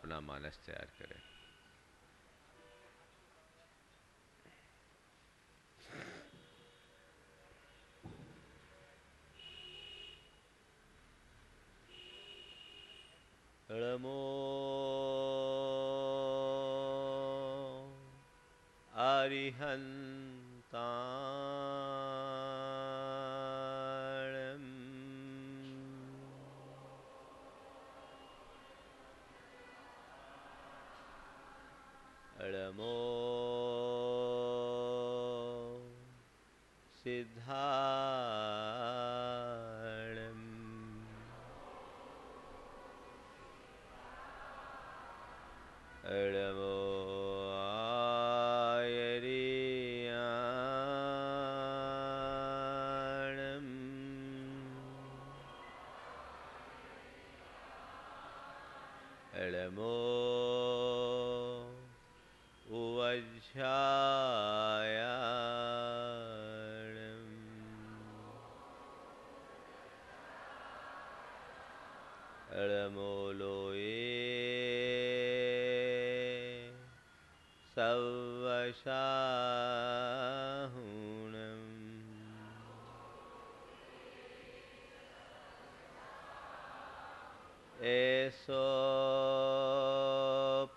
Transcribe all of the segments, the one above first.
अपना मानस तैयार करें।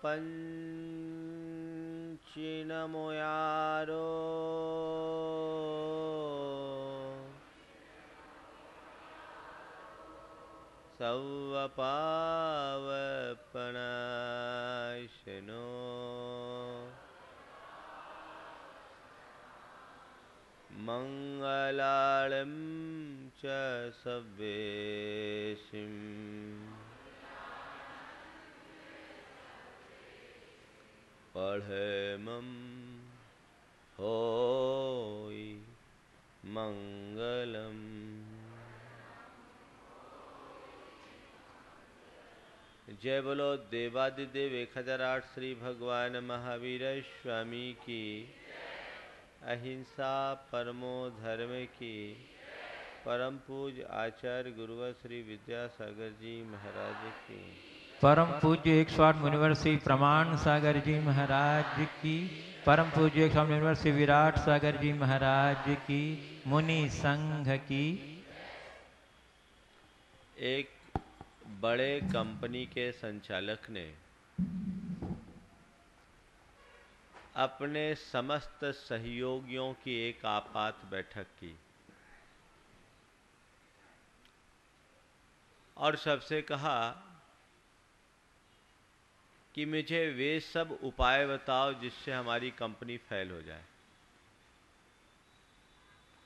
पञ्चिनमुयारो सौवपावपणाशनो मङ्गलाळं च सव्येशिम् पढ़मं होय मङ्गलम् जय बोलो, देवादिदेव एक हज़ार आठ श्री भगवान महावीर स्वामी की। अहिंसा परमो धर्म की। परम पूज आचार्य गुरुवर श्री विद्यासागर जी महाराज की। परम पूज्य एक सौ आठ मुनिवर श्री प्रमाण सागर जी महाराज की, परम पूज्य एक सौ आठ मुनिवर श्री विराट सागर जी महाराज की, मुनि संघ की। एक बड़े कंपनी के संचालक ने अपने समस्त सहयोगियों की एक आपात बैठक की और सबसे कहा कि मुझे वे सब उपाय बताओ जिससे हमारी कंपनी फेल हो जाए।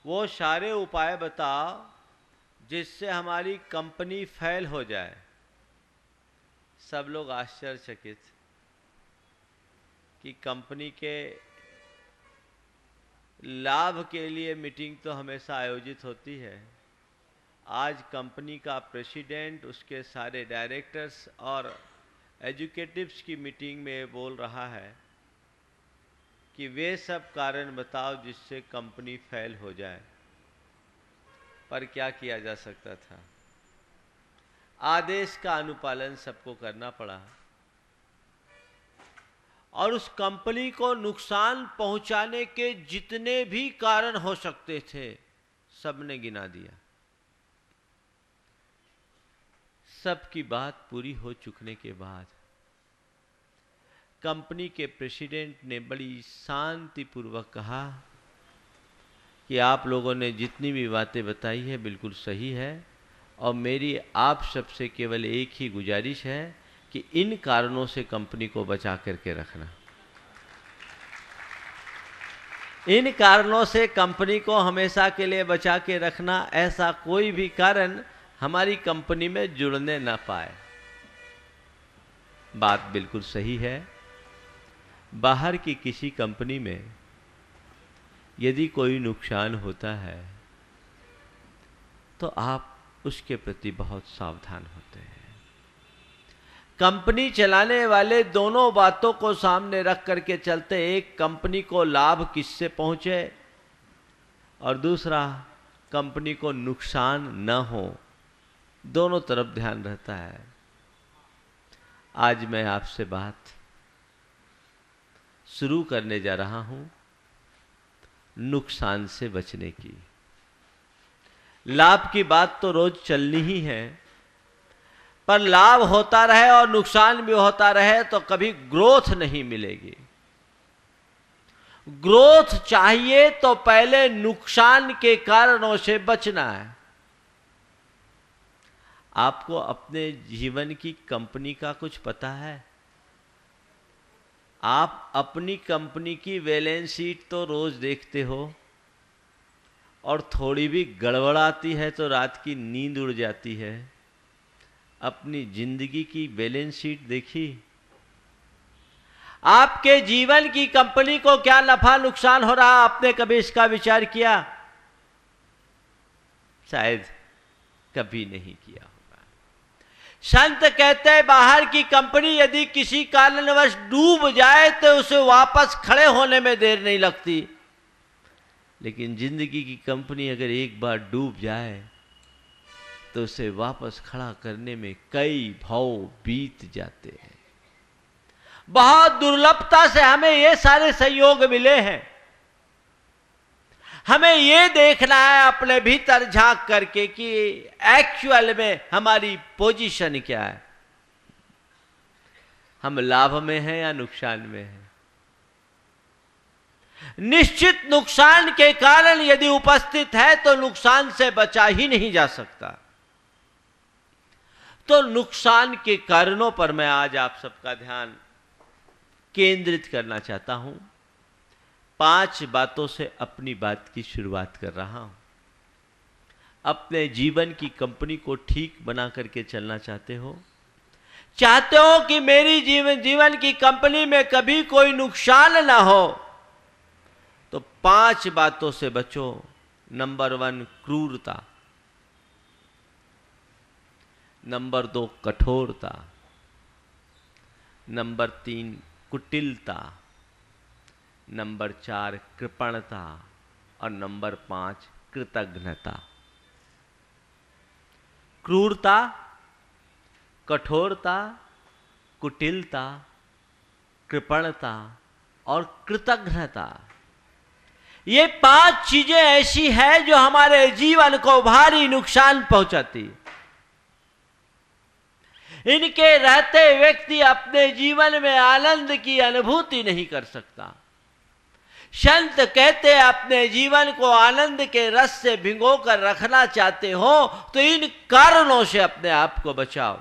वो सारे उपाय बताओ जिससे हमारी कंपनी फेल हो जाए। सब लोग आश्चर्यचकित कि कंपनी के लाभ के लिए मीटिंग तो हमेशा आयोजित होती है। आज कंपनी का प्रेसिडेंट, उसके सारे डायरेक्टर्स और एजुकेटिव्स की मीटिंग में बोल रहा है कि वे सब कारण बताओ जिससे कंपनी फेल हो जाए। पर क्या किया जा सकता था? आदेश का अनुपालन सबको करना पड़ा। और उस कंपनी को नुकसान पहुँचाने के जितने भी कारण हो सकते थे सबने गिना दिया। सबकी बात पूरी हो चुकने के बाद, कंपनी के प्रेसिडेंट ने बड़ी शांतिपूर्वक कहा कि आप लोगों ने जितनी भी बातें बताई है, बिल्कुल सही है। और मेरी आप सबसे केवल एक ही गुजारिश है कि इन कारणों से कंपनी को बचा करके रखना। इन कारणों से कंपनी को हमेशा के लिए बचा के रखना ऐसा कोई भी कारण हमारी कंपनी में जुड़ने ना पाए। बात बिल्कुल सही है। बाहर की किसी कंपनी में यदि कोई नुकसान होता है तो आप उसके प्रति बहुत सावधान होते हैं। कंपनी चलाने वाले दोनों बातों को सामने रख करके चलते एक कंपनी को लाभ किससे पहुँचे? और दूसरा, कंपनी को नुकसान न हो दोनों तरफ़ ध्यान रहता है। आज मैं आपसे बात शुरू करने जा रहा हूँ नुकसान से बचने की। लाभ की बात तो रोज चलनी ही है, पर लाभ होता रहे और नुकसान भी होता रहे तो कभी ग्रोथ नहीं मिलेगी। ग्रोथ चाहिए तो पहले नुकसान के कारणों से बचना है। आपको अपने जीवन की कंपनी का कुछ पता है? आप अपनी कंपनी की बैलेंस शीट तो रोज देखते हो, और थोड़ी भी गड़बड़ आती है तो रात की नींद उड़ जाती है। अपनी ज़िंदगी की बैलेंस शीट देखी। आपके जीवन की कंपनी को क्या नफा नुकसान हो रहा, आपने कभी इसका विचार किया? शायद कभी नहीं किया। संत कहते हैं, बाहर की कंपनी यदि किसी कारणवश डूब जाए तो उसे वापस खड़े होने में देर नहीं लगती। लेकिन ज़िंदगी की कंपनी अगर एक बार डूब जाए तो उसे वापस खड़ा करने में कई भाव बीत जाते हैं। बहुत दुर्लभता से हमें ये सारे सहयोग मिले हैं। हमें ये देखना है अपने भीतर झाँक करके कि एक्चुअल में हमारी पोजीशन क्या है। हम लाभ में हैं या नुकसान में हैं? निश्चित नुकसान के कारण यदि उपस्थित है तो नुकसान से बचा ही नहीं जा सकता। तो नुकसान के कारणों पर मैं आज आप सबका ध्यान केंद्रित करना चाहता हूँ। पाँच बातों से अपनी बात की शुरुआत कर रहा हूँ। अपने जीवन की कंपनी को ठीक बना करके चलना चाहते हो? चाहते हो कि मेरी जीवन जीवन की कंपनी में कभी कोई नुकसान ना हो? तो पाँच बातों से बचो। नंबर वन, क्रूरता। नंबर दो, कठोरता। नंबर तीन, कुटिलता। नंबर चार कृपणता और नंबर पाँच कृतज्ञता। क्रूरता, कठोरता, कुटिलता, कृपणता और कृतज्ञता। ये पाँच चीज़ें ऐसी हैं जो हमारे जीवन को भारी नुकसान पहुंचाती। इनके रहते व्यक्ति अपने जीवन में आनंद की अनुभूति नहीं कर सकता। संत कहते अपने जीवन को आनंद के रस से भिंगो कर रखना चाहते हो तो इन कारणों से अपने आप को बचाओ।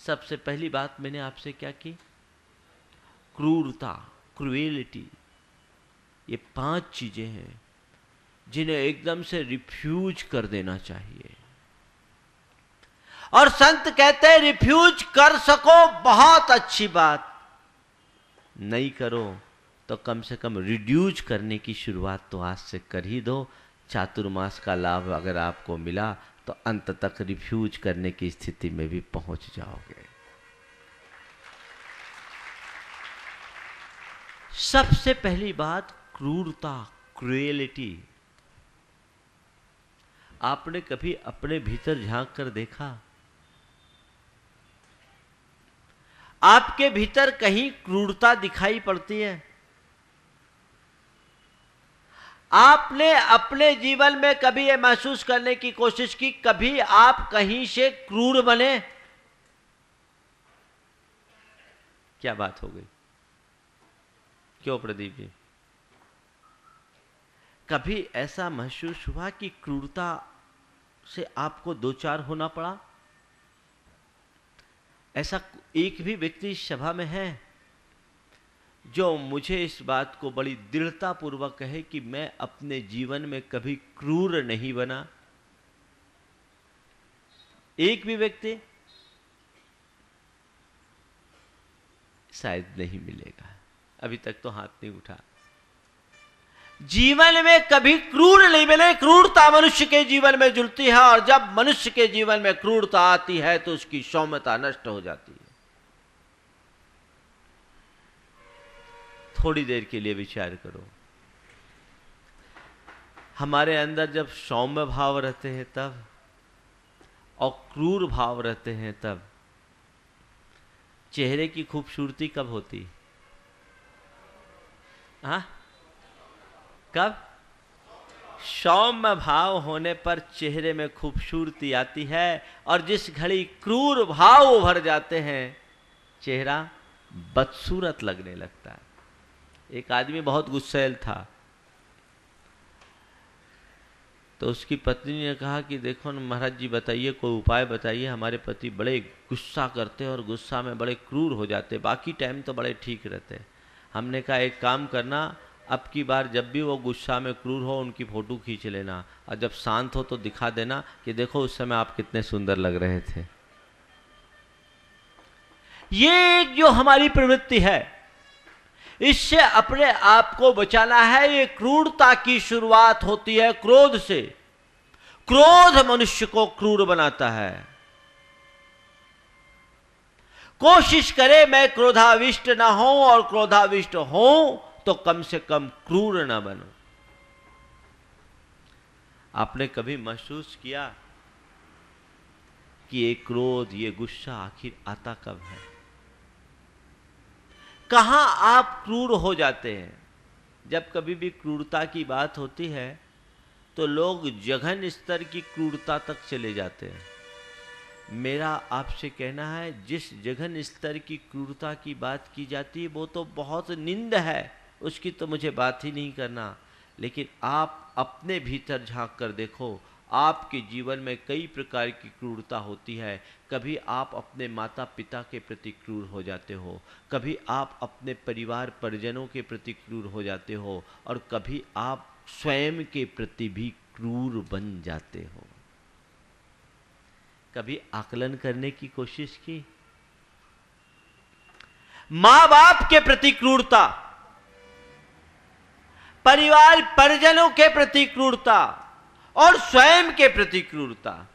सबसे पहली बात मैंने आपसे क्या की? क्रूरता, क्रुएलिटी, ये पाँच चीज़ें हैं जिन्हें एकदम से रिफ्यूज कर देना चाहिए। और संत कहते हैं, रिफ्यूज कर सको, बहुत अच्छी बात। नहीं करो तो कम से कम रिड्यूज करने की शुरुआत तो आज से कर ही दो। चातुर्मास का लाभ अगर आपको मिला तो अंत तक रिफ्यूज करने की स्थिति में भी पहुँच जाओगे। सबसे पहली बात, क्रूरता क्रुएलिटी आपने कभी अपने भीतर झाँक कर देखा? आपके भीतर कहीं क्रूरता दिखाई पड़ती है? आपने अपने जीवन में कभी यह महसूस करने की कोशिश की? कभी आप कहीं से क्रूर बने? क्या बात हो गई? क्यों प्रदीप जी? कभी ऐसा महसूस हुआ कि क्रूरता से आपको दो चार होना पड़ा? ऐसा एक भी व्यक्ति सभा में है? जो मुझे इस बात को बड़ी दृढ़ता पूर्वक कहे कि मैं अपने जीवन में कभी क्रूर नहीं बना। एक भी व्यक्ति शायद नहीं मिलेगा। अभी तक तो हाथ नहीं उठा। जीवन में कभी क्रूर नहीं मिले। क्रूरता मनुष्य के जीवन में जुलती है और जब मनुष्य के जीवन में क्रूरता आती है तो उसकी सौम्यता नष्ट हो जाती है। थोड़ी देर के लिए विचार करो। हमारे अंदर जब सौम्य भाव रहते हैं तब, और क्रूर भाव रहते हैं तब, चेहरे की खूबसूरती कब होती? हाँ? कब? सौम्य भाव होने पर चेहरे में खूबसूरती आती है, और जिस घड़ी क्रूर भाव उभर जाते हैं, चेहरा बदसूरत लगने लगता है। एक आदमी बहुत गुस्सेल था। तो उसकी पत्नी ने कहा कि देखो ना महाराज जी, बताइए, कोई उपाय बताइए, हमारे पति बड़े गुस्सा करते और गुस्सा में बड़े क्रूर हो जाते बाकी टाइम तो बड़े ठीक रहते हमने कहा, एक काम करना, अब की बार जब भी वो गुस्सा में क्रूर हो, उनकी फ़ोटो खींच लेना और जब शांत हो तो दिखा देना कि देखो, उस समय आप कितने सुंदर लग रहे थे। ये जो हमारी प्रवृत्ति है। इससे अपने आप को बचाना है। ये क्रूरता की शुरुआत होती है क्रोध से। क्रोध मनुष्य को क्रूर बनाता है। कोशिश करे मैं क्रोधाविष्ट ना हो और क्रोधाविष्ट हो तो कम से कम क्रूर ना बनो। आपने कभी महसूस किया कि ये क्रोध, ये गुस्सा आखिर आता कब है? कहाँ आप क्रूर हो जाते हैं? जब कभी भी क्रूरता की बात होती है तो लोग जघन स्तर की क्रूरता तक चले जाते हैं। मेरा आपसे कहना है, जिस जघन स्तर की क्रूरता की बात की जाती है, वो तो बहुत निंद है। उसकी तो मुझे बात ही नहीं करना। लेकिन आप अपने भीतर झाँक कर देखो आपके जीवन में कई प्रकार की क्रूरता होती है। कभी आप अपने माता पिता के प्रति क्रूर हो जाते हो। कभी आप अपने परिवार परिजनों के प्रति क्रूर हो जाते हो। और कभी आप स्वयं के प्रति भी क्रूर बन जाते हो। कभी आकलन करने की कोशिश की? माँ बाप के प्रति क्रूरता। परिवार परिजनों के प्रति क्रूरता। और स्वयं के प्रति क्रूरता।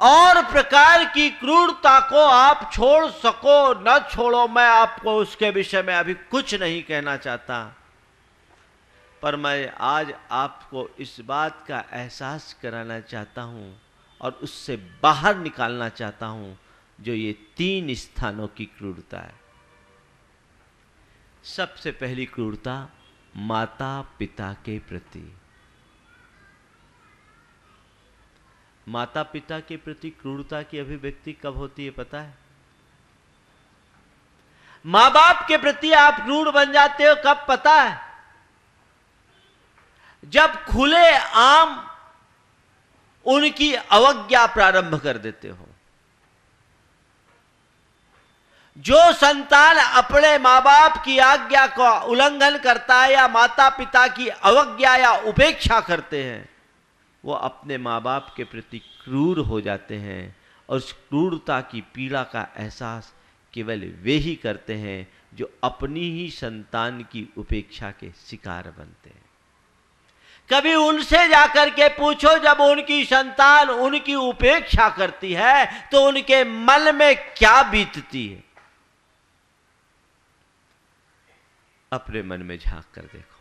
और प्रकार की क्रूरता को आप छोड़ सको, न छोड़ो, मैं आपको उसके विषय में अभी कुछ नहीं कहना चाहता। पर मैं आज आपको इस बात का एहसास कराना चाहता हूँ और उससे बाहर निकालना चाहता हूँ, जो ये तीन स्थानों की क्रूरता है। सबसे पहली क्रूरता माता पिता के प्रति। माता पिता के प्रति क्रूरता की अभिव्यक्ति कब होती है पता है? माँ बाप के प्रति आप क्रूर बन जाते हो, कब पता है? जब खुले आम उनकी अवज्ञा प्रारंभ कर देते हो। जो संतान अपने माँ बाप की आज्ञा का उल्लंघन करता है या माता पिता की अवज्ञा या उपेक्षा करते हैं वो अपने माँ बाप के प्रति क्रूर हो जाते हैं और उस क्रूरता की पीड़ा का एहसास केवल वे ही करते हैं जो अपनी ही संतान की उपेक्षा के शिकार बनते हैं। कभी उनसे जाकर के पूछो, जब उनकी संतान उनकी उपेक्षा करती है तो उनके मन में क्या बीतती है? अपने मन में झाँक कर देखो।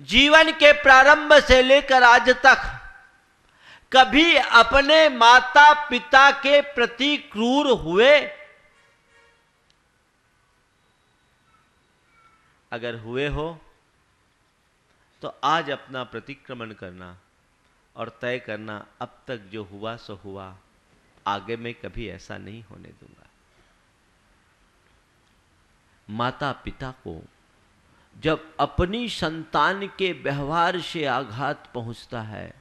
जीवन के प्रारंभ से लेकर आज तक कभी अपने माता पिता के प्रति क्रूर हुए? अगर हुए हो तो आज अपना प्रतिक्रमण करना और तय करना, अब तक जो हुआ, सो हुआ। आगे में कभी ऐसा नहीं होने दूँगा। माता पिता को जब अपनी संतान के व्यवहार से आघात पहुँचता है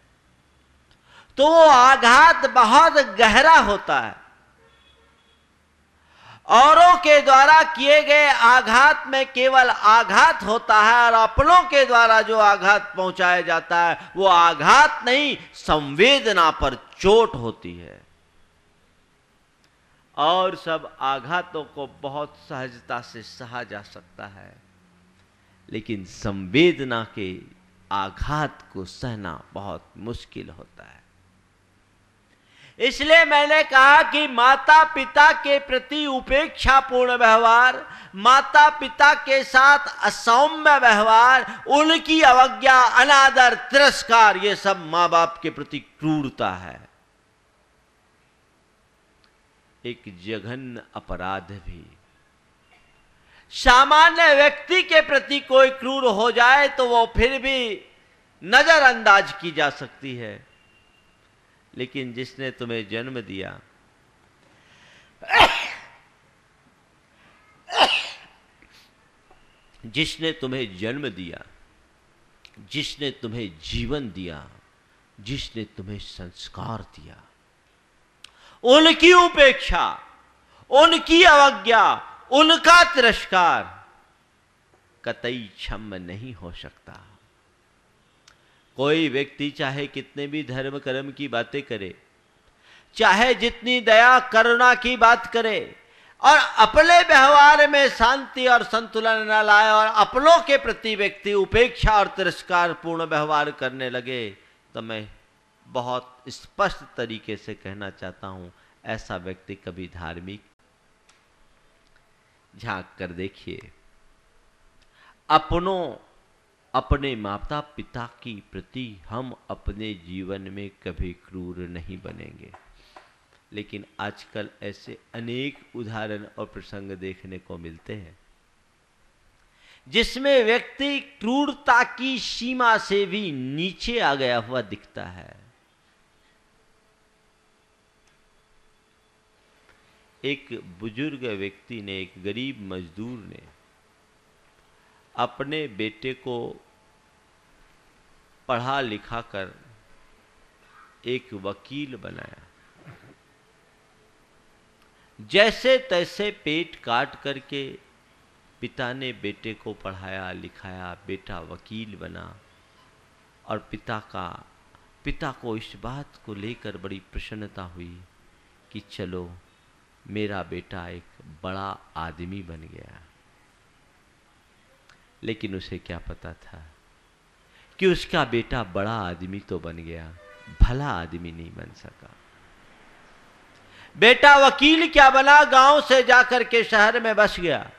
तो वो आघात बहुत गहरा होता है। औरों के द्वारा किए गए आघात में केवल आघात होता है और अपनों के द्वारा जो आघात पहुँचाया जाता है, वो आघात नहीं, संवेदना पर चोट होती है। और सब आघातों को बहुत सहजता से सहा जा सकता है। लेकिन संवेदना के आघात को सहना बहुत मुश्किल होता है। इसलिए मैंने कहा कि माता पिता के प्रति उपेक्षापूर्ण व्यवहार माता पिता के साथ असौम्य व्यवहार, उनकी अवज्ञा, अनादर, तिरस्कार, ये सब माँ बाप के प्रति क्रूरता है। एक जघन्य अपराध भी सामान्य व्यक्ति के प्रति कोई क्रूर हो जाए तो वो फिर भी नजरअंदाज की जा सकती है। लेकिन जिसने तुम्हें जन्म दिया, जिसने तुम्हें जन्म दिया, जिसने तुम्हें जीवन दिया, जिसने तुम्हें संस्कार दिया, उनकी उपेक्षा, उनकी अवज्ञा उनका तिरस्कार कतई क्षम नहीं हो सकता। कोई व्यक्ति चाहे कितने भी धर्म कर्म की बातें करे, चाहे जितनी दया करुणा की बात करे, और अपने व्यवहार में शांति और संतुलन न लाए और अपनों के प्रति व्यक्ति उपेक्षा और तिरस्कार पूर्ण व्यवहार करने लगे तो मैं बहुत स्पष्ट तरीके से कहना चाहता हूँ, ऐसा व्यक्ति कभी धार्मिक झाँक कर देखिए। अपनों, अपने माता पिता की प्रति हम अपने जीवन में कभी क्रूर नहीं बनेंगे। लेकिन आजकल ऐसे अनेक उदाहरण और प्रसंग देखने को मिलते हैं, जिसमें व्यक्ति क्रूरता की सीमा से भी नीचे आ गया हुआ दिखता है। एक बुज़ुर्ग व्यक्ति ने, एक गरीब मजदूर ने अपने बेटे को पढ़ा लिखा कर एक वकील बनाया। जैसे तैसे पेट काट करके पिता ने बेटे को पढ़ाया, लिखाया, बेटा वकील बना और पिता का, पिता को इस बात को लेकर बड़ी प्रसन्नता हुई कि चलो मेरा बेटा एक बड़ा आदमी बन गया। लेकिन उसे क्या पता था कि उसका बेटा बड़ा आदमी तो बन गया, भला आदमी नहीं बन सका। बेटा वकील क्या बना? गाँव से जाकर के शहर में बस गया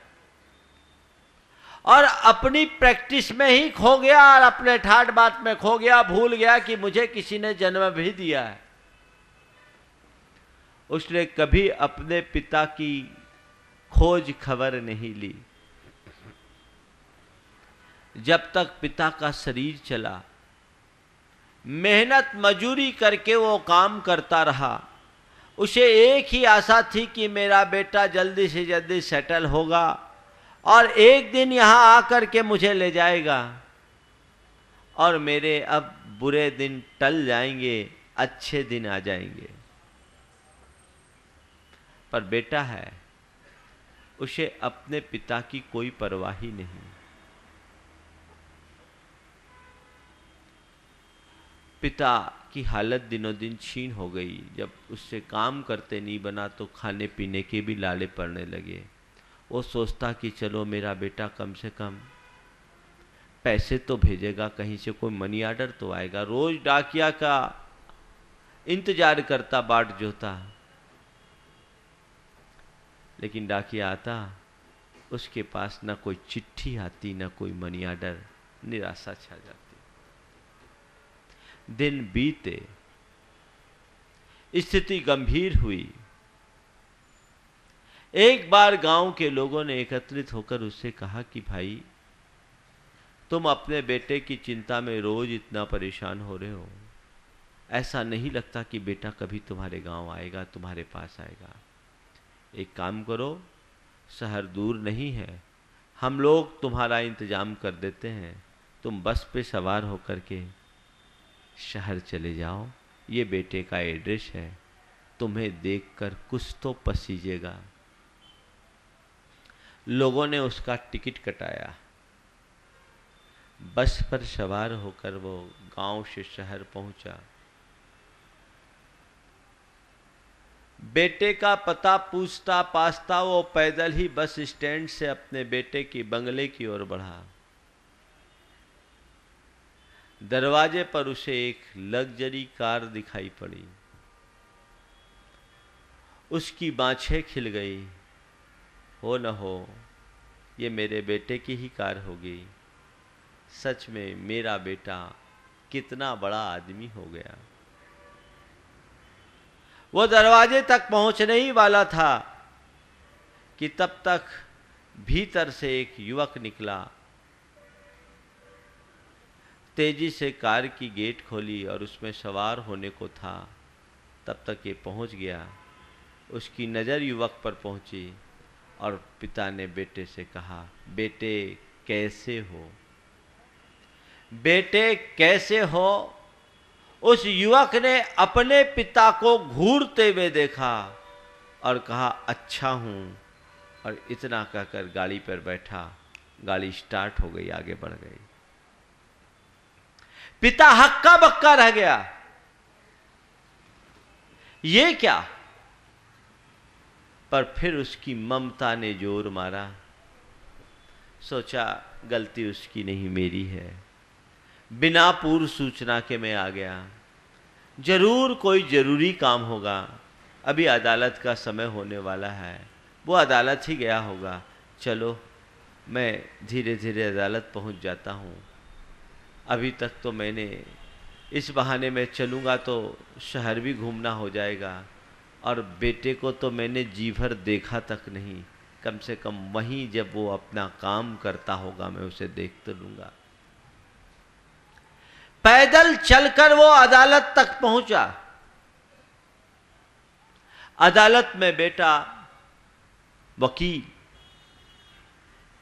और अपनी प्रैक्टिस में ही खो गया और अपने ठाट बात में खो गया, भूल गया कि मुझे किसी ने जन्म भी दिया है। उसने कभी अपने पिता की खोज खबर नहीं ली। जब तक पिता का शरीर चला, मेहनत मजूरी करके वो काम करता रहा। उसे एक ही आशा थी कि मेरा बेटा जल्दी से जल्दी सेटल होगा और एक दिन यहाँ आकर के मुझे ले जाएगा और मेरे अब बुरे दिन टल जाएँगे, अच्छे दिन आ जाएँगे। पर बेटा है, उसे अपने पिता की कोई परवाह ही नहीं। पिता की हालत दिनों दिन छीन हो गई। जब उससे काम करते नहीं बना तो खाने पीने के भी लाले पड़ने लगे। वो सोचता कि चलो मेरा बेटा कम से कम पैसे तो भेजेगा, कहीं से कोई मनी आर्डर तो आएगा। रोज डाकिया का इंतज़ार करता, बाट जोता। लेकिन डाकिया आता, उसके पास ना कोई चिट्ठी आती, ना कोई मनी आर्डर निराशा छा जाती। दिन बीते, स्थिति गंभीर हुई। एक बार गाँव के लोगों ने एकत्रित होकर उससे कहा कि, भाई, तुम अपने बेटे की चिंता में रोज इतना परेशान हो रहे हो। ऐसा नहीं लगता कि बेटा कभी तुम्हारे गाँव आएगा, तुम्हारे पास आएगा। एक काम करो, शहर दूर नहीं है, हम लोग तुम्हारा इंतज़ाम कर देते हैं, तुम बस पे सवार होकर के शहर चले जाओ, ये बेटे का एड्रेस है, तुम्हें देखकर कुछ तो पसीजेगा। लोगों ने उसका टिकट कटाया। बस पर सवार होकर वो गाँव से शहर पहुँचा। बेटे का पता पूछता, पासता, वो पैदल ही बस स्टैंड से अपने बेटे की बंगले की ओर बढ़ा। दरवाजे पर उसे एक लग्जरी कार दिखाई पड़ी। उसकी बाछें खिल गई। हो न हो, ये मेरे बेटे की ही कार होगी। सच में मेरा बेटा कितना बड़ा आदमी हो गया। वो दरवाजे तक पहुँचने ही वाला था कि तब तक भीतर से एक युवक निकला। तेज़ी से कार की गेट खोली और उसमें सवार होने को था। तब तक ये पहुँच गया। उसकी नज़र युवक पर पहुँची और पिता ने बेटे से कहा, बेटे, कैसे हो? बेटे, कैसे हो? उस युवक ने अपने पिता को घूरते हुए देखा और कहा अच्छा हूँ। और इतना कहकर गाड़ी पर बैठा। गाड़ी स्टार्ट हो गई, आगे बढ़ गई। पिता हक्का बक्का रह गया। ये क्या? पर फिर उसकी ममता ने ज़ोर मारा। सोचा, गलती उसकी नहीं मेरी है। बिना पूर्व सूचना के मैं आ गया। ज़रूर कोई ज़रूरी काम होगा। अभी अदालत का समय होने वाला है। वो अदालत ही गया होगा। चलो, मैं धीरे धीरे अदालत पहुँच जाता हूँ। अभी तक तो मैंने इस बहाने में चलूँगा तो शहर भी घूमना हो जाएगा। और बेटे को तो मैंने जी भर देखा तक नहीं। कम से कम वहीं जब वो अपना काम करता होगा, मैं उसे देख तो लूँगा। पैदल चलकर वो अदालत तक पहुँचा। अदालत में बेटा, वकील,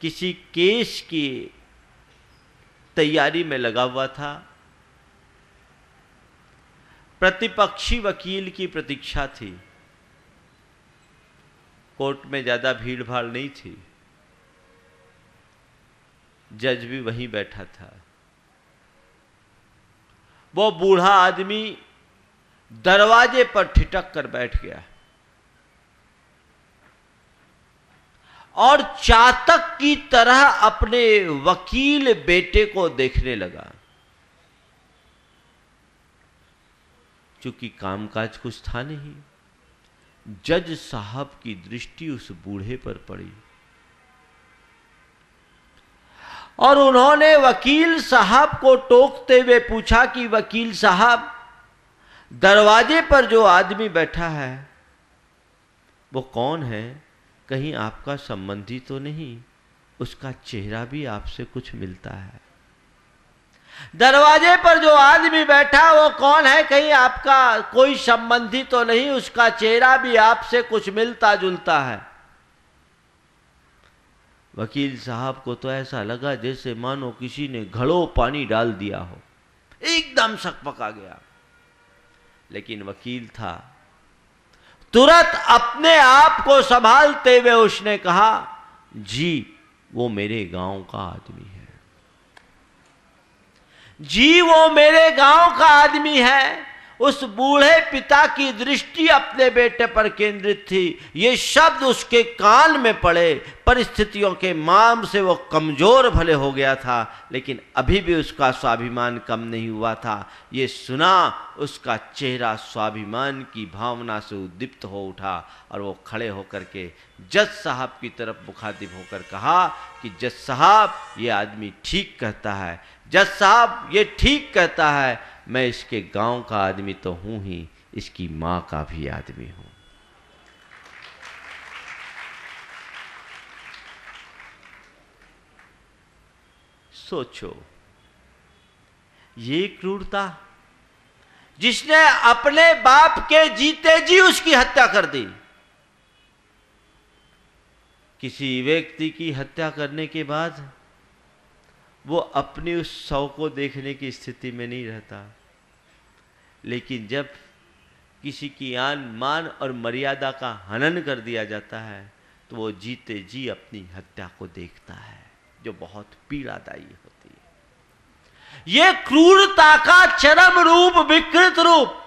किसी केस की तैयारी में लगा हुआ था। प्रतिपक्षी वकील की प्रतीक्षा थी। कोर्ट में ज़्यादा भीड़ भाड़ नहीं थी। जज भी वहीं बैठा था। वो बूढ़ा आदमी दरवाजे पर ठिटक कर बैठ गया। और चातक की तरह अपने वकील बेटे को देखने लगा। चूँकि कामकाज कुछ था नहीं, जज साहब की दृष्टि उस बूढ़े पर पड़ी। और उन्होंने वकील साहब को टोकते हुए पूछा कि वकील साहब, दरवाजे पर जो आदमी बैठा है, वो कौन है? कहीं आपका संबंधी तो नहीं, उसका चेहरा भी आपसे कुछ मिलता है। दरवाजे पर जो आदमी बैठा, वो कौन है? कहीं आपका कोई संबंधी तो नहीं, उसका चेहरा भी आपसे कुछ मिलता जुलता है। वकील साहब को तो ऐसा लगा जैसे मानो किसी ने घड़ो पानी डाल दिया हो। एकदम सकपका गया। लेकिन वकील था। तुरंत अपने आप को संभालते हुए उसने कहा, जी, वो मेरे गाँव का आदमी है। जी, वो मेरे गाँव का आदमी है। उस बूढ़े पिता की दृष्टि अपने बेटे पर केंद्रित थी। ये शब्द उसके कान में पड़े। परिस्थितियों के माम से वो कमज़ोर भले हो गया था, लेकिन अभी भी उसका स्वाभिमान कम नहीं हुआ था। ये सुना उसका चेहरा स्वाभिमान की भावना से उद्दीप्त हो उठा और वो खड़े होकर के जज साहब की तरफ़ मुखातिब होकर कहा कि, जज साहब, ये आदमी ठीक कहता है। जज साहब, ये ठीक कहता है। मैं इसके गाँव का आदमी तो हूँ ही, इसकी माँ का भी आदमी हूँ। सोचो, ये क्रूरता जिसने अपने बाप के जीते जी उसकी हत्या कर दी, किसी व्यक्ति की हत्या करने के बाद वो अपनी उस शव को देखने की स्थिति में नहीं रहता। लेकिन जब किसी की आन, मान और मर्यादा का हनन कर दिया जाता है तो वो जीते जी अपनी हत्या को देखता है, जो बहुत पीड़ादायी होती है। ये क्रूरता का चरम रूप, विकृत रूप।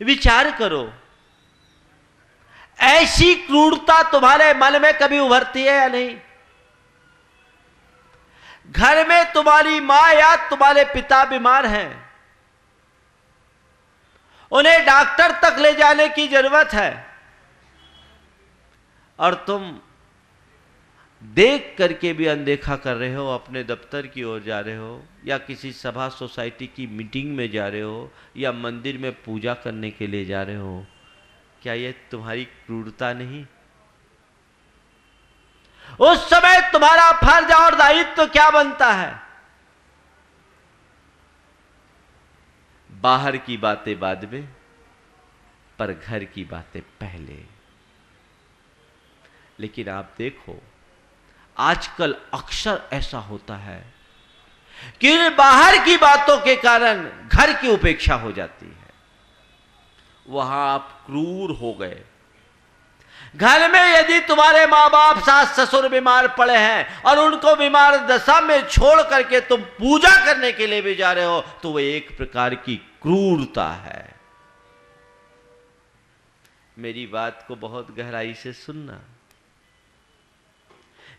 विचार करो, ऐसी क्रूरता तुम्हारे मन में कभी उभरती है या नहीं? घर में तुम्हारी माँ या तुम्हारे पिता बीमार हैं। उन्हें डॉक्टर तक ले जाने की ज़रूरत है। और तुम देख करके भी अनदेखा कर रहे हो, अपने दफ्तर की ओर जा रहे हो, या किसी सभा सोसाइटी की मीटिंग में जा रहे हो, या मंदिर में पूजा करने के लिए जा रहे हो, क्या यह तुम्हारी क्रूरता नहीं? उस समय तुम्हारा फ़र्ज़ और दायित्व तो क्या बनता है? बाहर की बातें बाद में, पर घर की बातें पहले। लेकिन आप देखो, आजकल अक्सर ऐसा होता है कि बाहर की बातों के कारण घर की उपेक्षा हो जाती है। वहाँ आप क्रूर हो गए। घर में यदि तुम्हारे माँ बाप सास ससुर बीमार पड़े हैं और उनको बीमार दशा में छोड़ करके तुम पूजा करने के लिए भी जा रहे हो तो वह एक प्रकार की क्रूरता है। मेरी बात को बहुत गहराई से सुनना।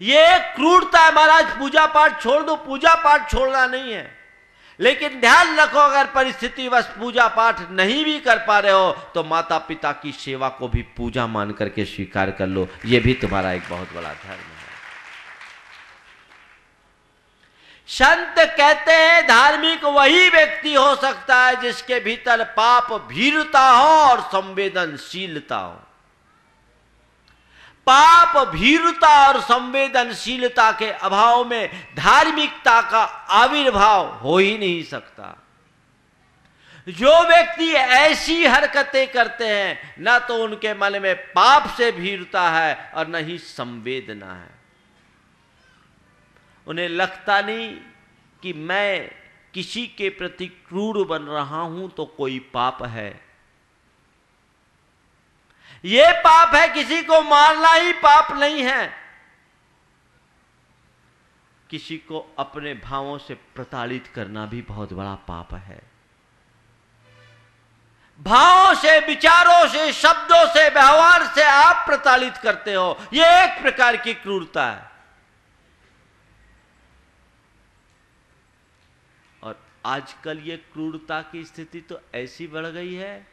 ये क्रूरता है, महाराज पूजा पाठ छोड़ दो पूजा पाठ छोड़ना नहीं है। लेकिन ध्यान रखो, अगर परिस्थिति बस पूजा पाठ नहीं भी कर पा रहे हो तो माता पिता की सेवा को भी पूजा मान करके स्वीकार कर लो। ये भी तुम्हारा एक बहुत बड़ा धर्म है। संत कहते हैं, धार्मिक वही व्यक्ति हो सकता है जिसके भीतर पाप भीरता हो और संवेदनशीलता हो। पाप, भीरुता और संवेदनशीलता के अभाव में धार्मिकता का आविर्भाव हो ही नहीं सकता। जो व्यक्ति ऐसी हरकतें करते हैं, ना तो उनके मन में पाप से भीरता है और न ही संवेदना है। उन्हें लगता नहीं कि मैं किसी के प्रति क्रूर बन रहा हूँ तो कोई पाप है। ये पाप है, किसी को मारना ही पाप नहीं है। किसी को अपने भावों से प्रताड़ित करना भी बहुत बड़ा पाप है। भावों से, विचारों से, शब्दों से, व्यवहार से आप प्रताड़ित करते हो। यह एक प्रकार की क्रूरता है। और आजकल ये क्रूरता की स्थिति तो ऐसी बढ़ गई है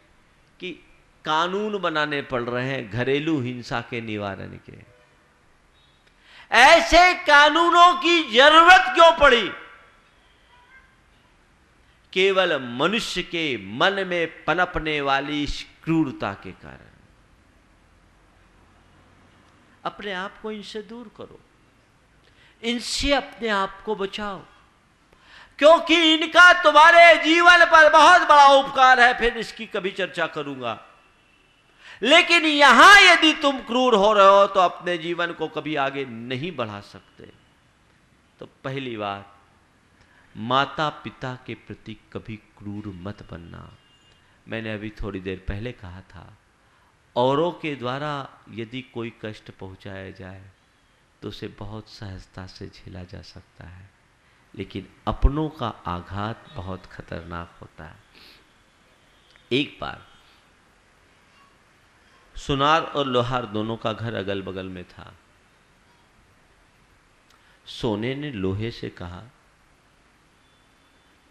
कि कानून बनाने पड़ रहे हैं घरेलू हिंसा के निवारण के। ऐसे कानूनों की ज़रूरत क्यों पड़ी? केवल मनुष्य के मन में पनपने वाली इस क्रूरता के कारण। अपने आप को इनसे दूर करो। इनसे अपने आप को बचाओ। क्योंकि इनका तुम्हारे जीवन पर बहुत बड़ा उपकार है, फिर इसकी कभी चर्चा करूँगा। लेकिन यहाँ यदि तुम क्रूर हो रहे हो तो अपने जीवन को कभी आगे नहीं बढ़ा सकते। तो पहली बात माता पिता के प्रति कभी क्रूर मत बनना। मैंने अभी थोड़ी देर पहले कहा था, औरों के द्वारा यदि कोई कष्ट पहुँचाया जाए तो उसे बहुत सहजता से झेला जा सकता है। लेकिन अपनों का आघात बहुत खतरनाक होता है। एक बार सुनार और लोहार दोनों का घर अगल बगल में था। सोने ने लोहे से कहा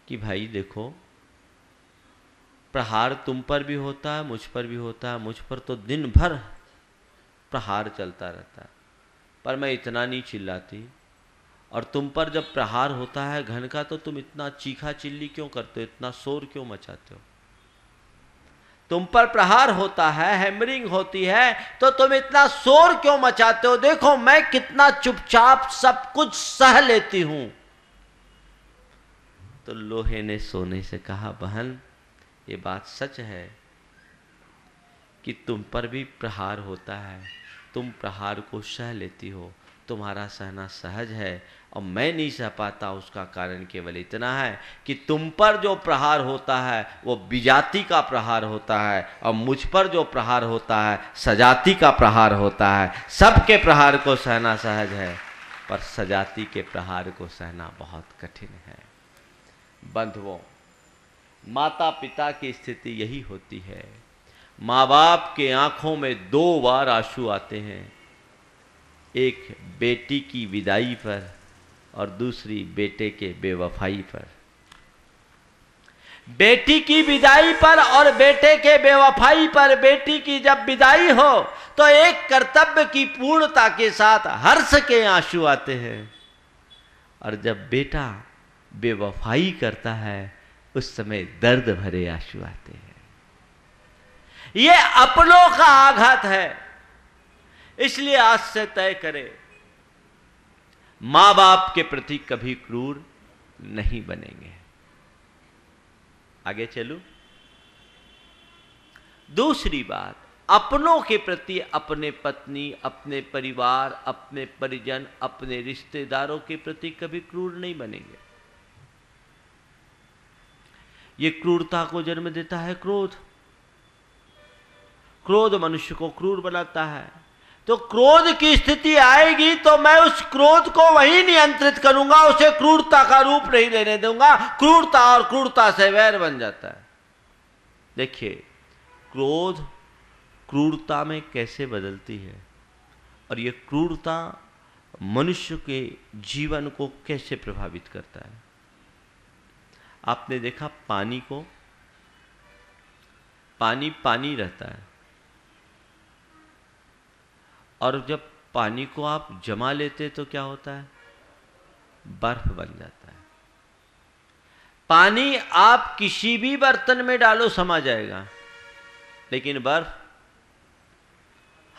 कि, भाई देखो, प्रहार तुम पर भी होता है, मुझ पर भी होता है, मुझ पर तो दिन भर प्रहार चलता रहता है। पर मैं इतना नहीं चिल्लाती। और तुम पर जब प्रहार होता है घन का तो तुम इतना चीखा चिल्ली क्यों करते हो, इतना शोर क्यों मचाते हो? तुम पर प्रहार होता है, हैमरिंग होती है तो तुम इतना शोर क्यों मचाते हो? देखो, मैं कितना चुपचाप सब कुछ सह लेती हूँ। तो लोहे ने सोने से कहा, बहन, ये बात सच है कि तुम पर भी प्रहार होता है। तुम प्रहार को सह लेती हो। तुम्हारा सहना सहज है। और मैं नहीं सह पाता उसका कारण केवल इतना है कि तुम पर जो प्रहार होता है, वो विजाति का प्रहार होता है और मुझ पर जो प्रहार होता है, सजाति का प्रहार होता है। सबके प्रहार को सहना सहज है, पर सजाति के प्रहार को सहना बहुत कठिन है। बंधुओं माता पिता की स्थिति यही होती है। माँ बाप के आँखों में दो बार आँसू आते हैं। एक बेटी की विदाई पर और दूसरी बेटे के बेवफाई पर। बेटी की विदाई पर और बेटे के बेवफाई पर, बेटी की जब विदाई हो तो एक कर्तव्य की पूर्णता के साथ हर्ष के आँसू आते हैं। और जब बेटा बेवफाई करता है, उस समय दर्द भरे आँसू आते हैं। ये अपनों का आघात है। इसलिए आज से तय करें माँ बाप के प्रति कभी क्रूर नहीं बनेंगे। आगे चलू। दूसरी बात, अपनों के प्रति अपने पत्नी, अपने परिवार, अपने परिजन, अपने रिश्तेदारों के प्रति कभी क्रूर नहीं बनेंगे। ये क्रूरता को जन्म देता है क्रोध। क्रोध मनुष्य को क्रूर बनाता है। तो क्रोध की स्थिति आएगी तो मैं उस क्रोध को वही नियंत्रित करूँगा, उसे क्रूरता का रूप नहीं लेने दूँगा। क्रूरता और क्रूरता से वैर बन जाता है। देखिए, क्रोध क्रूरता में कैसे बदलती है और यह क्रूरता मनुष्य के जीवन को कैसे प्रभावित करता है? आपने देखा पानी को? पानी पानी रहता है। और जब पानी को आप जमा लेते तो क्या होता है? बर्फ़ बन जाता है। पानी आप किसी भी बर्तन में डालो, समा जाएगा। लेकिन बर्फ़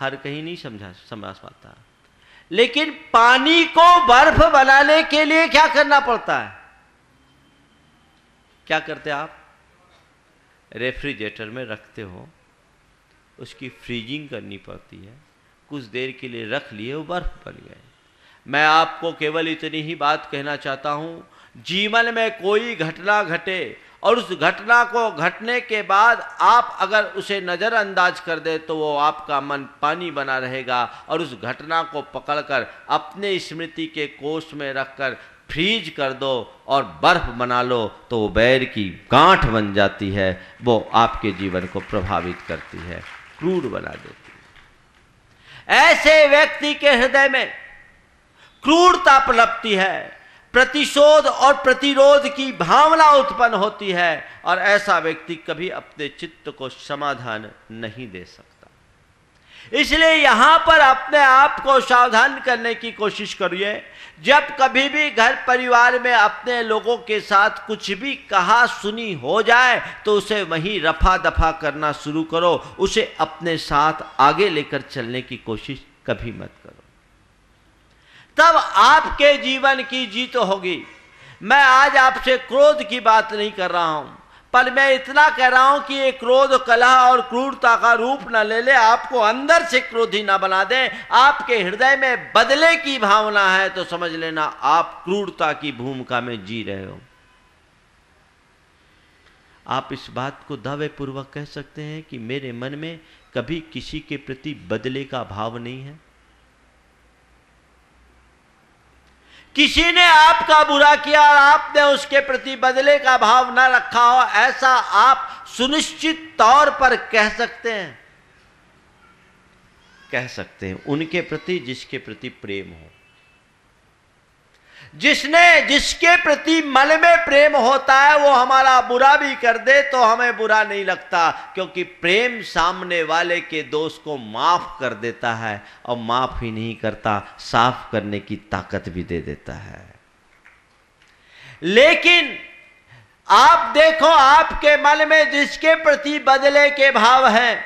हर कहीं नहीं समझा समझ पाता। लेकिन पानी को बर्फ़ बनाने के लिए क्या करना पड़ता है? क्या करते आप? रेफ्रिजरेटर में रखते हो, उसकी फ्रीजिंग करनी पड़ती है। कुछ देर के लिए रख लिए, वो बर्फ़ बन गए। मैं आपको केवल इतनी ही बात कहना चाहता हूँ, जीवन में कोई घटना घटे और उस घटना को घटने के बाद आप अगर उसे नज़रअंदाज कर दे तो वो आपका मन पानी बना रहेगा और उस घटना को पकड़कर अपने स्मृति के कोष में रखकर फ्रीज कर दो और बर्फ़ बना लो तो वो बैर की गांठ बन जाती है, वो आपके जीवन को प्रभावित करती है, क्रूर बना देती ऐसे व्यक्ति के हृदय में क्रूरता पलपती है, प्रतिशोध और प्रतिरोध की भावना उत्पन्न होती है और ऐसा व्यक्ति कभी अपने चित्त को समाधान नहीं दे सकता। इसलिए यहाँ पर अपने आप को सावधान करने की कोशिश करिए। जब कभी भी घर परिवार में अपने लोगों के साथ कुछ भी कहा सुनी हो जाए तो उसे वहीं रफा दफ़ा करना शुरू करो। उसे अपने साथ आगे लेकर चलने की कोशिश कभी मत करो। तब आपके जीवन की जीत होगी। मैं आज आपसे क्रोध की बात नहीं कर रहा हूँ। पर मैं इतना कह रहा हूँ कि ये क्रोध कला और क्रूरता का रूप न ले ले, आपको अंदर से क्रोधी ना बना दे। आपके हृदय में बदले की भावना है तो समझ लेना आप क्रूरता की भूमिका में जी रहे हो। आप इस बात को दावे पूर्वक कह सकते हैं कि मेरे मन में कभी किसी के प्रति बदले का भाव नहीं है। किसी ने आपका बुरा किया और आपने उसके प्रति बदले का भाव न रखा हो, ऐसा आप सुनिश्चित तौर पर कह सकते हैं। कह सकते हैं, उनके प्रति जिसके प्रति प्रेम हो। जिसने, जिसके प्रति मन में प्रेम होता है, वो हमारा बुरा भी कर दे तो हमें बुरा नहीं लगता, क्योंकि प्रेम सामने वाले के दोष को माफ़ कर देता है और माफ़ ही नहीं करता, साफ़ करने की ताकत भी दे देता है। लेकिन आप देखो, आपके मन में जिसके प्रति बदले के भाव हैं,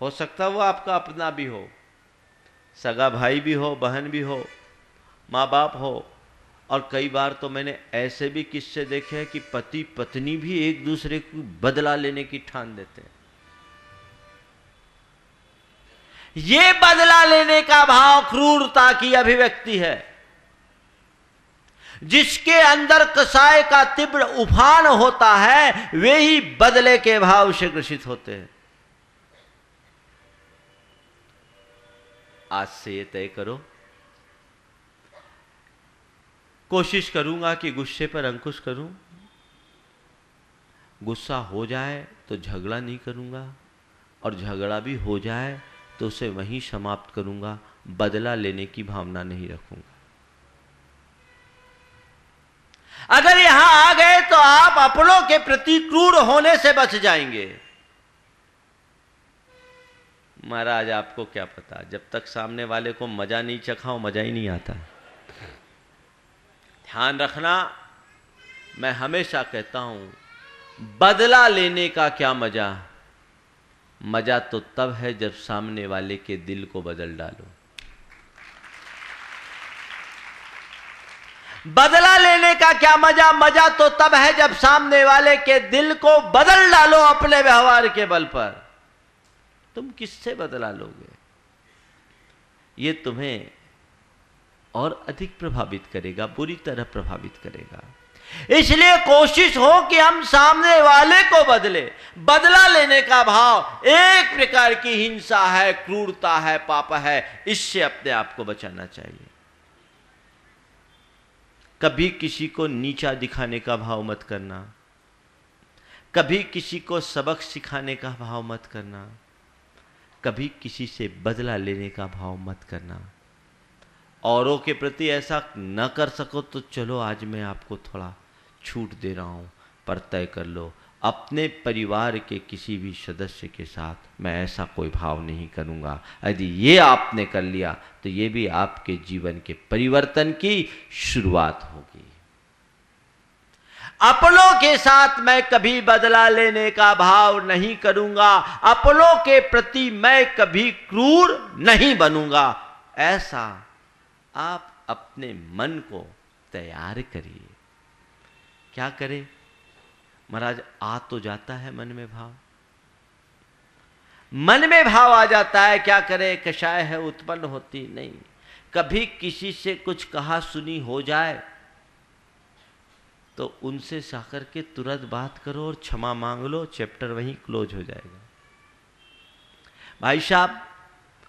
हो सकता वो आपका अपना भी हो, सगा भाई भी हो, बहन भी हो माँ बाप हो। और कई बार तो मैंने ऐसे भी किस्से देखे हैं कि पति पत्नी भी एक दूसरे को बदला लेने की ठान देते हैं। ये बदला लेने का भाव क्रूरता की अभिव्यक्ति है, जिसके अंदर कसाय का तीव्र उफान होता है, वे ही बदले के भाव से ग्रसित होते हैं। आज से ये तय करो कोशिश करूँगा कि गुस्से पर अंकुश करूँ। गुस्सा हो जाए तो झगड़ा नहीं करूँगा, और झगड़ा भी हो जाए तो उसे वहीं समाप्त करूँगा, बदला लेने की भावना नहीं रखूँगा। अगर यहाँ आ गए तो आप अपनों के प्रति क्रूर होने से बच जाएँगे। महाराज, आपको क्या पता, जब तक सामने वाले को मज़ा नहीं चखाओ मज़ा ही नहीं आता। ध्यान रखना। मैं हमेशा कहता हूँ, बदला लेने का क्या मज़ा? मज़ा तो तब है जब सामने वाले के दिल को बदल डालो। बदला लेने का क्या मज़ा? मज़ा तो तब है जब सामने वाले के दिल को बदल डालो अपने व्यवहार के बल पर। तुम किससे बदला लोगे? ये तुम्हें और अधिक प्रभावित करेगा, बुरी तरह प्रभावित करेगा। इसलिए कोशिश हो कि हम सामने वाले को बदले। बदला लेने का भाव एक प्रकार की हिंसा है, क्रूरता है, पाप है, इससे अपने आप को बचाना चाहिए। कभी किसी को नीचा दिखाने का भाव मत करना। कभी किसी को सबक सिखाने का भाव मत करना। कभी किसी से बदला लेने का भाव मत करना। औरों के प्रति ऐसा न कर सको तो चलो आज मैं आपको थोड़ा छूट दे रहा हूँ, पर तय कर लो। अपने परिवार के किसी भी सदस्य के साथ मैं ऐसा कोई भाव नहीं करूँगा। यदि ये आपने कर लिया तो ये भी आपके जीवन के परिवर्तन की शुरुआत होगी। अपनों के साथ मैं कभी बदला लेने का भाव नहीं करूँगा। अपनों के प्रति मैं कभी क्रूर नहीं बनूँगा। ऐसा आप अपने मन को तैयार करिए। क्या करे? महाराज, आ तो जाता है मन में भाव। मन में भाव आ जाता है, क्या करे? कषाय है, उत्पन्न होती नहीं। कभी किसी से कुछ कहा सुनी हो जाए तो उनसे साकर के तुरंत बात करो और क्षमा मांग लो, चैप्टर वहीं क्लोज हो जाएगा। भाई साहब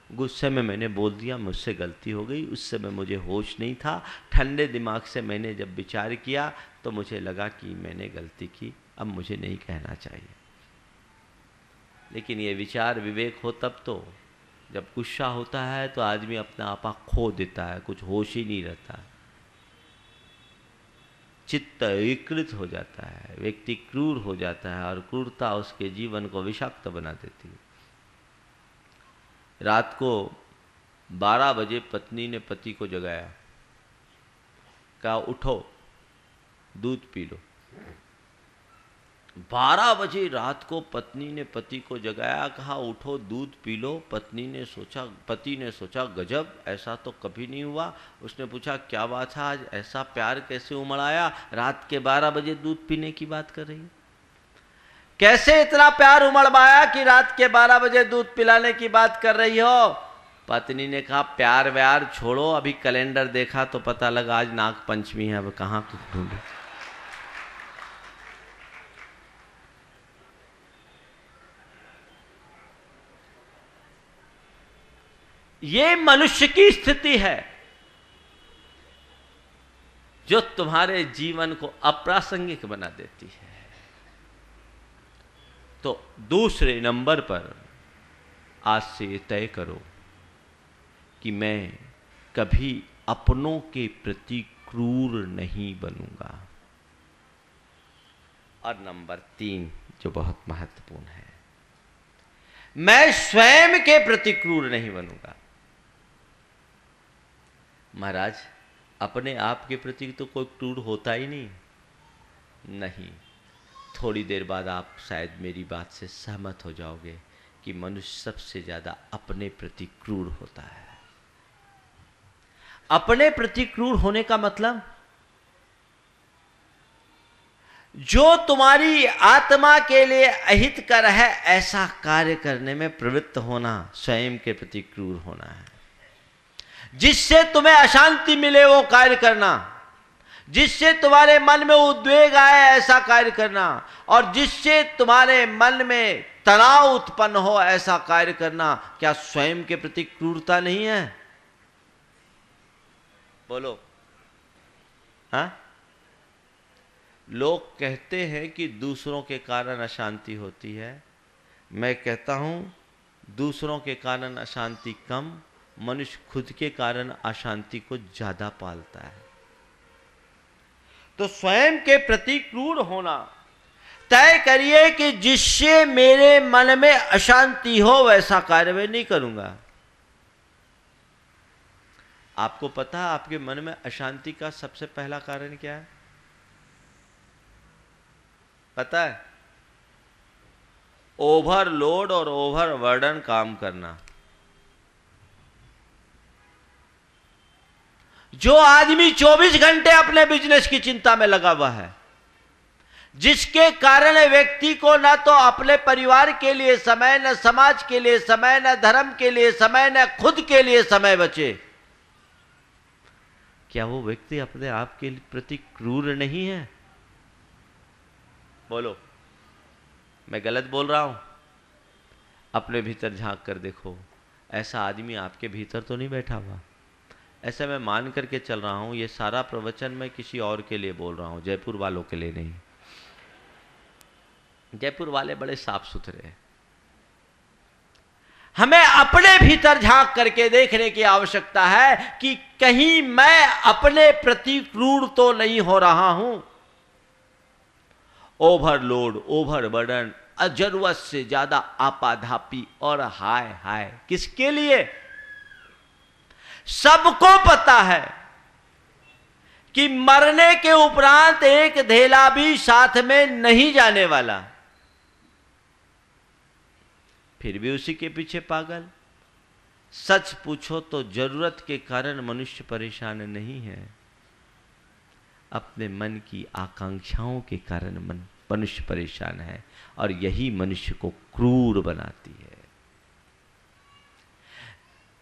गुस्से में मैंने बोल दिया, मुझसे गलती हो गई उस समय मुझे होश नहीं था। ठंडे दिमाग से मैंने जब विचार किया तो मुझे लगा कि मैंने गलती की, अब मुझे नहीं कहना चाहिए। लेकिन ये विचार विवेक हो तब तो जब गुस्सा होता है तो आदमी अपना आपा खो देता है, कुछ होश ही नहीं रहता। चित्त विकृत हो जाता है, व्यक्ति क्रूर हो जाता है, और क्रूरता उसके जीवन को विषाक्त बना देती है। रात को 12 बजे पत्नी ने पति को जगाया। कहा, उठो, दूध पी लो। बारह बजे रात को पत्नी ने पति को जगाया, कहा, उठो, दूध पी लो। पत्नी ने सोचा, पति ने सोचा, गजब, ऐसा तो कभी नहीं हुआ। उसने पूछा, क्या बात है आज? ऐसा प्यार कैसे उमड़ आया? रात के बारह बजे दूध पीने की बात कर रही कैसे इतना प्यार उमड़ आया कि रात के बारह बजे दूध पिलाने की बात कर रही हो? पत्नी ने कहा, प्यार व्यार छोड़ो, अभी कैलेंडर देखा तो पता लगा आज नाग पंचमी है, अब कहाँ ढूंढू? ये मनुष्य की स्थिति है जो तुम्हारे जीवन को अप्रासंगिक बना देती है। तो दूसरे नंबर पर आज से तय करो कि मैं कभी अपनों के प्रति क्रूर नहीं बनूँगा। और नंबर तीन, जो बहुत महत्वपूर्ण है, मैं स्वयं के प्रति क्रूर नहीं बनूँगा। महाराज, अपने आप के प्रति तो कोई क्रूर होता ही नहीं। नहीं। थोड़ी देर बाद आप शायद मेरी बात से सहमत हो जाओगे कि मनुष्य सबसे ज़्यादा अपने प्रति क्रूर होता है। अपने प्रति क्रूर होने का मतलब? जो तुम्हारी आत्मा के लिए अहित कर है, ऐसा कार्य करने में प्रवृत्त होना, स्वयं के प्रति क्रूर होना है। जिससे तुम्हें अशांति मिले वो कार्य करना। जिससे तुम्हारे मन में उद्वेग आए ऐसा कार्य करना, और जिससे तुम्हारे मन में तनाव उत्पन्न हो ऐसा कार्य करना, क्या स्वयं के प्रति क्रूरता नहीं है? बोलो। हा? लोग कहते हैं कि दूसरों के कारण अशांति होती है। मैं कहता हूँ, दूसरों के कारण अशांति कम, मनुष्य खुद के कारण अशांति को ज़्यादा पालता है। तो स्वयं के प्रति क्रूर होना। तय करिए कि जिससे मेरे मन में अशांति हो, वैसा कार्य मैं नहीं करूँगा। आपको पता, आपके मन में अशांति का सबसे पहला कारण क्या है? पता है? ओवरलोड और ओवरबर्डन काम करना। जो आदमी 24 घंटे अपने बिज़नेस की चिंता में लगा हुआ है, जिसके कारण व्यक्ति को न तो अपने परिवार के लिए समय, न समाज के लिए समय, न धर्म के लिए समय, न खुद के लिए समय बचे। क्या वो व्यक्ति अपने आप के प्रति क्रूर नहीं है? बोलो। मैं गलत बोल रहा हूँ? अपने भीतर झाँक कर देखो। ऐसा आदमी आपके भीतर तो नहीं बैठा हुआ। ऐसा मैं मान करके चल रहा हूँ, ये सारा प्रवचन मैं किसी और के लिए बोल रहा हूँ, जयपुर वालों के लिए नहीं। जयपुर वाले बड़े साफ़ सुथरे हैं। हमें अपने भीतर झाँक करके देखने की आवश्यकता है कि कहीं मैं अपने प्रति क्रूर तो नहीं हो रहा हूँ। ओवरलोड, ओवरबर्डन ज़रूरत से ज़्यादा आपाधापी और हाय हाय किसके लिए? सबको पता है कि मरने के उपरांत एक धेला भी साथ में नहीं जाने वाला। फिर भी उसी के पीछे पागल। सच पूछो तो ज़रूरत के कारण मनुष्य परेशान नहीं है। अपने मन की आकांक्षाओं के कारण मन, मनुष्य परेशान है और यही मनुष्य को क्रूर बनाती है।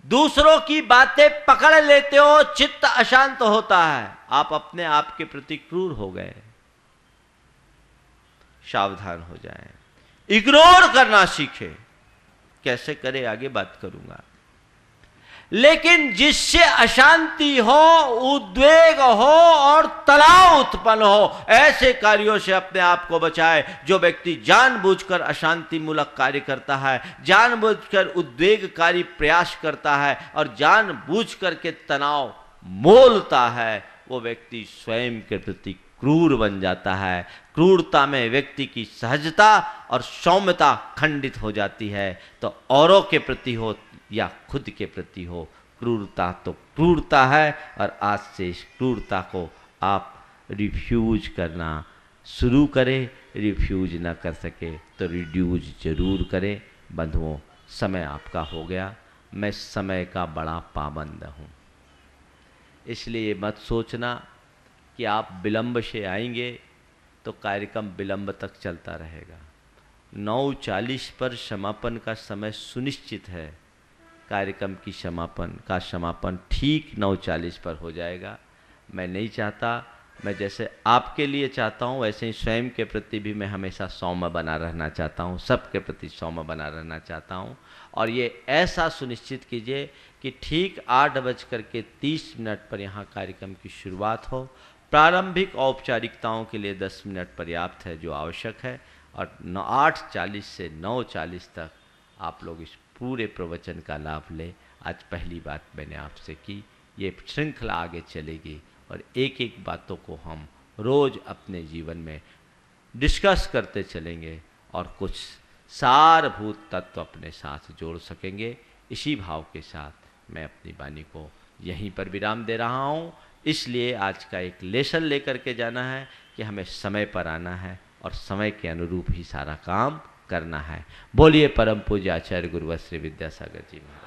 दूसरों की बातें पकड़ लेते हो चित्त अशांत होता है। आप अपने आप के प्रति क्रूर हो गए। सावधान हो जाएँ, इग्नोर करना सीखे। कैसे करे? आगे बात करूँगा। लेकिन जिससे अशांति हो, उद्वेग हो और तनाव उत्पन्न हो, ऐसे कार्यों से अपने आप को बचाए। जो व्यक्ति जानबूझकर अशांति मूलक कार्य करता है, जानबूझकर उद्वेगकारी प्रयास करता है और जानबूझकर के तनाव मोलता है, वो व्यक्ति स्वयं के प्रति क्रूर बन जाता है। क्रूरता में व्यक्ति की सहजता और सौम्यता खंडित हो जाती है। तो औरों के प्रति हो या खुद के प्रति हो। क्रूरता तो क्रूरता है और आज से इस क्रूरता को आप रिफ्यूज करना शुरू करें। रिफ्यूज ना कर सके तो रिड्यूज ज़रूर करें। बंधुओं, समय आपका हो गया। मैं समय का बड़ा पाबंद हूँ। इसलिए मत सोचना कि आप विलम्ब से आएँगे तो कार्यक्रम विलम्ब तक चलता रहेगा। नौ चालीस पर समापन का समय सुनिश्चित है। कार्यक्रम की समापन का समापन ठीक नौ चालीस पर हो जाएगा। मैं नहीं चाहता, मैं जैसे आपके लिए चाहता हूँ, वैसे ही स्वयं के प्रति भी मैं हमेशा सौम्य बना रहना चाहता हूँ, सबके प्रति सौम्य बना रहना चाहता हूँ। और ये ऐसा सुनिश्चित कीजिए कि ठीक आठ बज कर के तीस मिनट पर यहाँ कार्यक्रम की शुरुआत हो। प्रारंभिक औपचारिकताओं के लिए 10 मिनट पर्याप्त है जो आवश्यक है। और आठ चालीस से नौ चालीस तक आप लोग इस पूरे प्रवचन का लाभ लें। आज पहली बात मैंने आपसे की, ये श्रृंखला आगे चलेगी और एक एक बातों को हम रोज़ अपने जीवन में डिस्कस करते चलेंगे और कुछ सारभूत तत्व अपने साथ जोड़ सकेंगे। इसी भाव के साथ मैं अपनी वाणी को यहीं पर विराम दे रहा हूँ। इसलिए आज का एक लेसन लेकर के जाना है कि हमें समय पर आना है और समय के अनुरूप ही सारा काम करना है। बोलिए परम पूज्य आचार्य गुरुवश्री विद्यासागर जी महाराज।